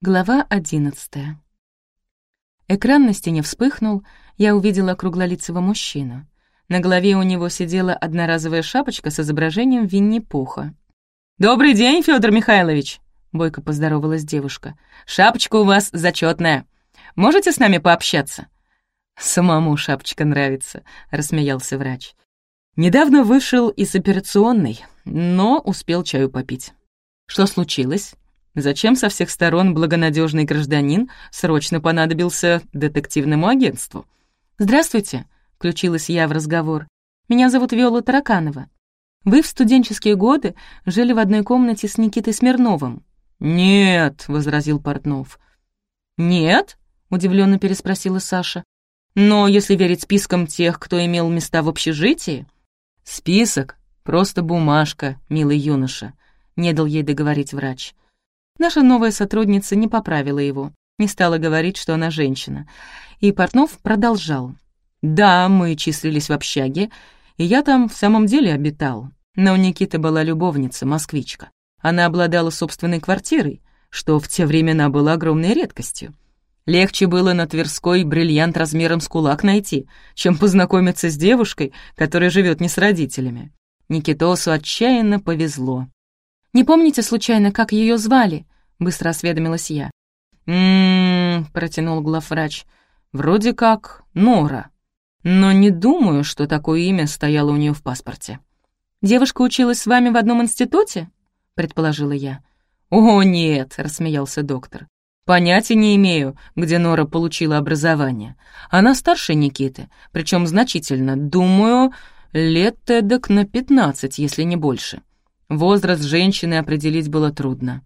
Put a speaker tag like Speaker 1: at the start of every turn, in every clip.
Speaker 1: Глава одиннадцатая. Экран на стене вспыхнул, я увидела круглолицего мужчину. На голове у него сидела одноразовая шапочка с изображением Винни-Пуха. «Добрый день, Федор Михайлович!» — бойко поздоровалась девушка. «Шапочка у вас зачетная. Можете с нами пообщаться?» «Самому шапочка нравится», — рассмеялся врач. «Недавно вышел из операционной, но успел чаю попить». «Что случилось?» Зачем со всех сторон благонадежный гражданин срочно понадобился детективному агентству? «Здравствуйте», — включилась я в разговор. «Меня зовут Виола Тараканова. Вы в студенческие годы жили в одной комнате с Никитой Смирновым». «Нет», — возразил Портнов. «Нет?» — удивленно переспросила Саша. «Но если верить спискам тех, кто имел места в общежитии...» «Список — просто бумажка, милый юноша», — не дал ей договорить врач. Наша новая сотрудница не поправила его, не стала говорить, что она женщина. И Портнов продолжал. «Да, мы числились в общаге, и я там в самом деле обитал. Но у Никиты была любовница, москвичка. Она обладала собственной квартирой, что в те времена было огромной редкостью. Легче было на Тверской бриллиант размером с кулак найти, чем познакомиться с девушкой, которая живет не с родителями. Никитосу отчаянно повезло. «Не помните, случайно, как ее звали?» — быстро осведомилась я. «М-м-м», протянул главврач, — «вроде как Нора. Но не думаю, что такое имя стояло у нее в паспорте». «Девушка училась с вами в одном институте?» — предположила я. «О, нет», — рассмеялся доктор. «Понятия не имею, где Нора получила образование. Она старше Никиты, причем значительно, думаю, лет эдак на пятнадцать, если не больше. Возраст женщины определить было трудно.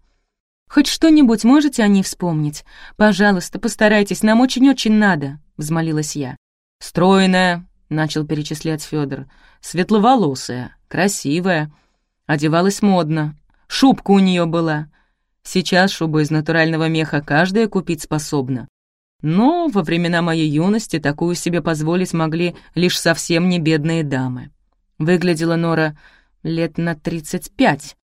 Speaker 1: «Хоть что-нибудь можете о ней вспомнить? Пожалуйста, постарайтесь, нам очень-очень надо», — взмолилась я. «Стройная», — начал перечислять Федор, «светловолосая, красивая, одевалась модно, шубка у нее была. Сейчас шубу из натурального меха каждая купить способна. Но во времена моей юности такую себе позволить могли лишь совсем не бедные дамы. Выглядела Нора лет на тридцать пять,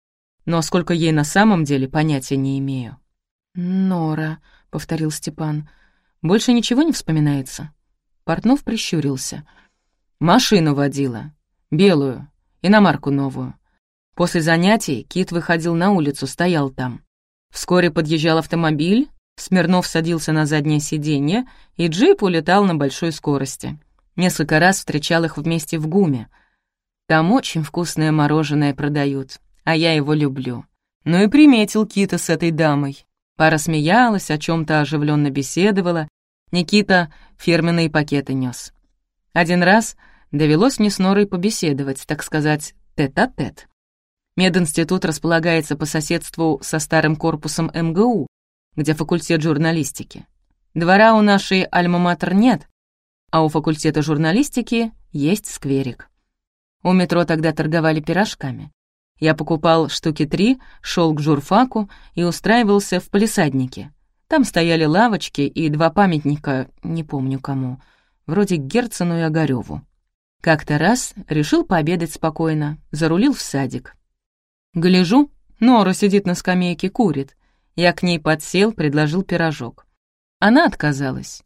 Speaker 1: но сколько ей на самом деле, понятия не имею». «Нора», — повторил Степан, — «больше ничего не вспоминается?» Портнов прищурился. «Машину водила. Белую. Иномарку новую. После занятий Кит выходил на улицу, стоял там. Вскоре подъезжал автомобиль, Смирнов садился на заднее сиденье, и джип улетал на большой скорости. Несколько раз встречал их вместе в ГУМе. Там очень вкусное мороженое продают а я его люблю. Ну и приметил Кита с этой дамой. Пара смеялась, о чем то оживленно беседовала. Никита фирменные пакеты нес. Один раз довелось мне с Норой побеседовать, так сказать, тет-а-тет. -тет. Мединститут располагается по соседству со старым корпусом МГУ, где факультет журналистики. Двора у нашей альма-матер нет, а у факультета журналистики есть скверик. У метро тогда торговали пирожками. Я покупал штуки три, шел к журфаку и устраивался в полисаднике. Там стояли лавочки и два памятника, не помню кому, вроде Герцену и Огарёву. Как-то раз решил пообедать спокойно, зарулил в садик. Гляжу, Нора сидит на скамейке, курит. Я к ней подсел, предложил пирожок. Она отказалась.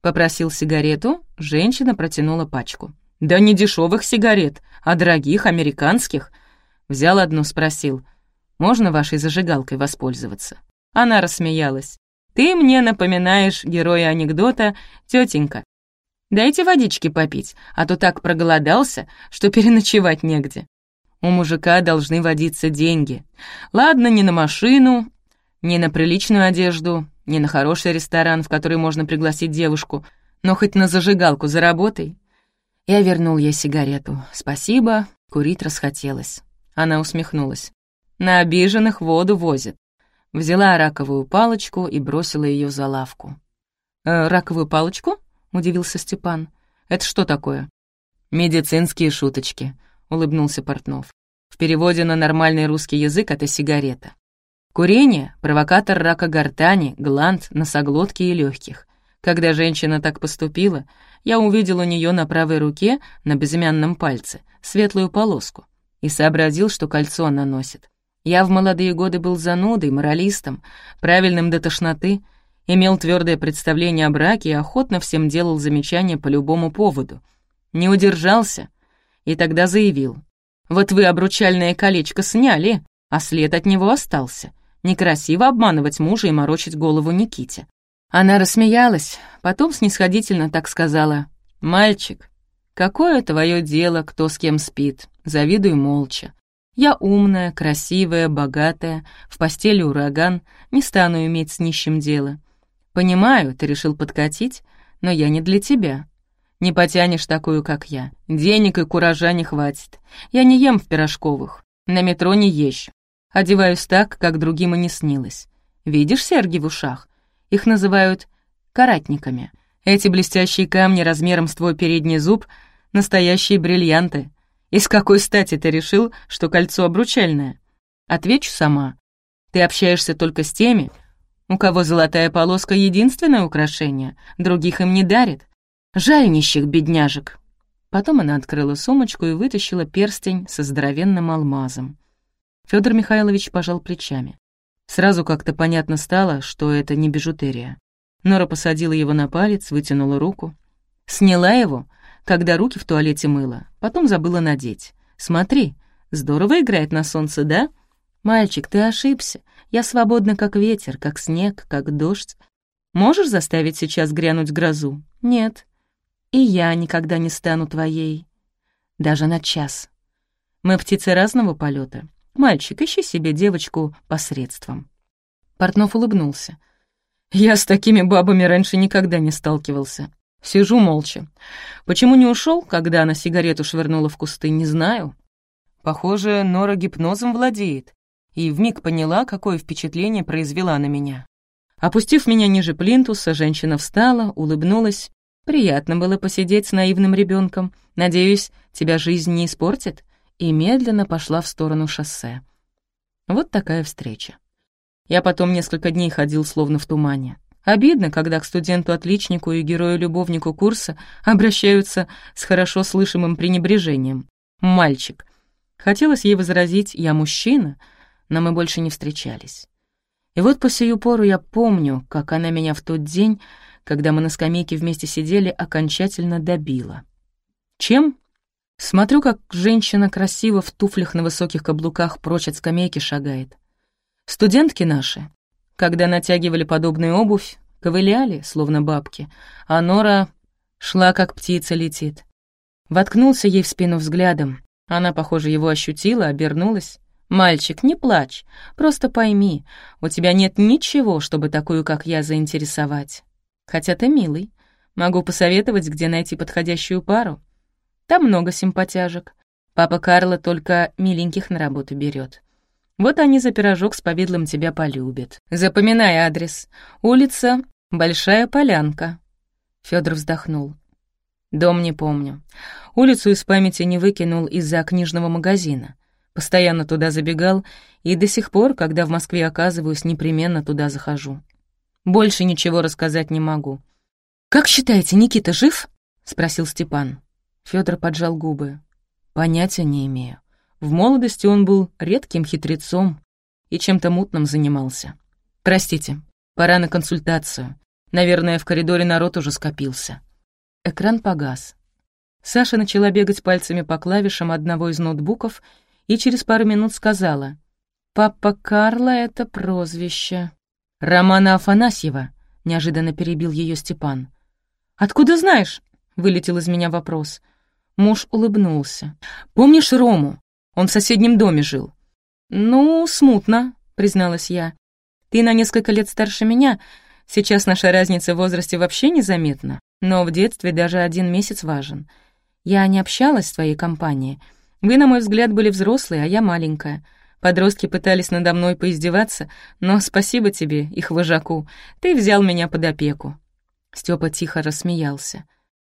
Speaker 1: Попросил сигарету, женщина протянула пачку. «Да не дешевых сигарет, а дорогих, американских», Взял одну, спросил, «Можно вашей зажигалкой воспользоваться?» Она рассмеялась. «Ты мне напоминаешь героя анекдота, тетенька. Дайте водички попить, а то так проголодался, что переночевать негде. У мужика должны водиться деньги. Ладно, не на машину, не на приличную одежду, не на хороший ресторан, в который можно пригласить девушку, но хоть на зажигалку заработай». Я вернул ей сигарету. Спасибо, курить расхотелось. Она усмехнулась. «На обиженных воду возят». Взяла раковую палочку и бросила ее за лавку. «Э, «Раковую палочку?» — удивился Степан. «Это что такое?» «Медицинские шуточки», — улыбнулся Портнов. В переводе на нормальный русский язык это сигарета. Курение — провокатор рака гортани, гланд, носоглотки и легких. Когда женщина так поступила, я увидел у нее на правой руке, на безымянном пальце, светлую полоску и сообразил, что кольцо она носит. Я в молодые годы был занудой, моралистом, правильным до тошноты, имел твердое представление о браке и охотно всем делал замечания по любому поводу. Не удержался и тогда заявил. «Вот вы обручальное колечко сняли, а след от него остался. Некрасиво обманывать мужа и морочить голову Никите». Она рассмеялась, потом снисходительно так сказала. «Мальчик, какое твое дело, кто с кем спит? Завидуй молча. Я умная, красивая, богатая, в постели ураган, не стану иметь с нищим дело. Понимаю, ты решил подкатить, но я не для тебя. Не потянешь такую, как я. Денег и куража не хватит. Я не ем в пирожковых, на метро не езжу. Одеваюсь так, как другим и не снилось. Видишь серьги в ушах? Их называют каратниками. Эти блестящие камни размером с твой передний зуб — настоящие бриллианты. И с какой стати ты решил, что кольцо обручальное? Отвечу сама. Ты общаешься только с теми, у кого золотая полоска — единственное украшение, других им не дарит. Жаль нищих бедняжек. Потом она открыла сумочку и вытащила перстень со здоровенным алмазом. Федор Михайлович пожал плечами. Сразу как-то понятно стало, что это не бижутерия. Нора посадила его на палец, вытянула руку. Сняла его, когда руки в туалете мыла, потом забыла надеть. «Смотри, здорово играет на солнце, да?» «Мальчик, ты ошибся. Я свободна, как ветер, как снег, как дождь. Можешь заставить сейчас грянуть грозу? Нет. И я никогда не стану твоей. Даже на час. Мы птицы разного полета. Мальчик, ищи себе девочку посредством». Портнов улыбнулся. «Я с такими бабами раньше никогда не сталкивался. Сижу молча. Почему не ушел, когда она сигарету швырнула в кусты, не знаю. Похоже, Нора гипнозом владеет и вмиг поняла, какое впечатление произвела на меня. Опустив меня ниже плинтуса, женщина встала, улыбнулась. Приятно было посидеть с наивным ребенком. Надеюсь, тебя жизнь не испортит? И медленно пошла в сторону шоссе. Вот такая встреча. Я потом несколько дней ходил словно в тумане. Обидно, когда к студенту-отличнику и герою-любовнику курса обращаются с хорошо слышимым пренебрежением. «Мальчик». Хотелось ей возразить «я мужчина», но мы больше не встречались. И вот по сию пору я помню, как она меня в тот день, когда мы на скамейке вместе сидели, окончательно добила. Чем? Смотрю, как женщина красиво в туфлях на высоких каблуках прочь от скамейки шагает. Студентки наши, когда натягивали подобную обувь, ковыляли, словно бабки, а Нора шла, как птица летит. Воткнулся ей в спину взглядом. Она, похоже, его ощутила, обернулась. «Мальчик, не плачь, просто пойми, у тебя нет ничего, чтобы такую, как я, заинтересовать. Хотя ты милый, могу посоветовать, где найти подходящую пару. Там много симпатяжек. Папа Карла только миленьких на работу берет. Вот они за пирожок с повидлом тебя полюбят. Запоминай адрес. Улица Большая Полянка». Федор вздохнул. «Дом не помню. Улицу из памяти не выкинул из-за книжного магазина. Постоянно туда забегал, и до сих пор, когда в Москве оказываюсь, непременно туда захожу. Больше ничего рассказать не могу. «Как считаете, Никита жив?» — спросил Степан. Федор поджал губы. «Понятия не имею. В молодости он был редким хитрецом и чем-то мутным занимался. Простите, пора на консультацию. Наверное, в коридоре народ уже скопился». Экран погас. Саша начала бегать пальцами по клавишам одного из ноутбуков и через пару минут сказала. «Папа Карла — это прозвище». «Романа Афанасьева», — неожиданно перебил ее Степан. «Откуда знаешь?» — вылетел из меня вопрос. Муж улыбнулся. «Помнишь Рому? Он в соседнем доме жил». «Ну, смутно», — призналась я. «Ты на несколько лет старше меня. Сейчас наша разница в возрасте вообще незаметна, но в детстве даже один месяц важен. Я не общалась с твоей компанией». Вы, на мой взгляд, были взрослые, а я маленькая. Подростки пытались надо мной поиздеваться, но спасибо тебе, их вожаку, ты взял меня под опеку». Степа тихо рассмеялся.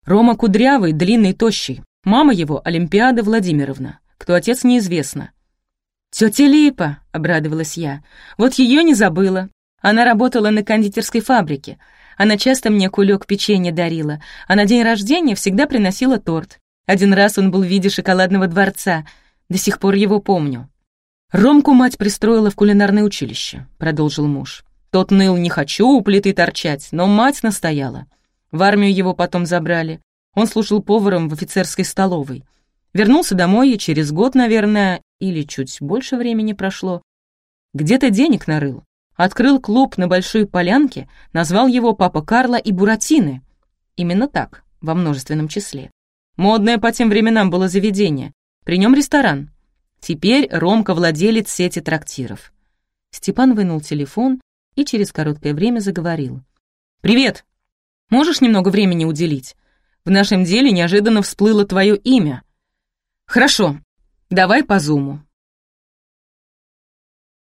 Speaker 1: «Рома кудрявый, длинный, тощий. Мама его — Олимпиада Владимировна. Кто отец, неизвестно». «Тётя Липа!» — обрадовалась я. «Вот ее не забыла. Она работала на кондитерской фабрике. Она часто мне кулек печенья дарила, а на день рождения всегда приносила торт. Один раз он был в виде шоколадного дворца. До сих пор его помню. «Ромку мать пристроила в кулинарное училище», — продолжил муж. Тот ныл «не хочу у плиты торчать», но мать настояла. В армию его потом забрали. Он служил поваром в офицерской столовой. Вернулся домой, и через год, наверное, или чуть больше времени прошло, где-то денег нарыл. Открыл клуб на Большой Полянке, назвал его «Папа Карла и Буратины». Именно так, во множественном числе. Модное по тем временам было заведение. При нем ресторан. Теперь Ромка владелец сети трактиров. Степан вынул телефон и через короткое время заговорил. «Привет! Можешь немного времени уделить? В нашем деле неожиданно всплыло твое имя. Хорошо, давай по зуму.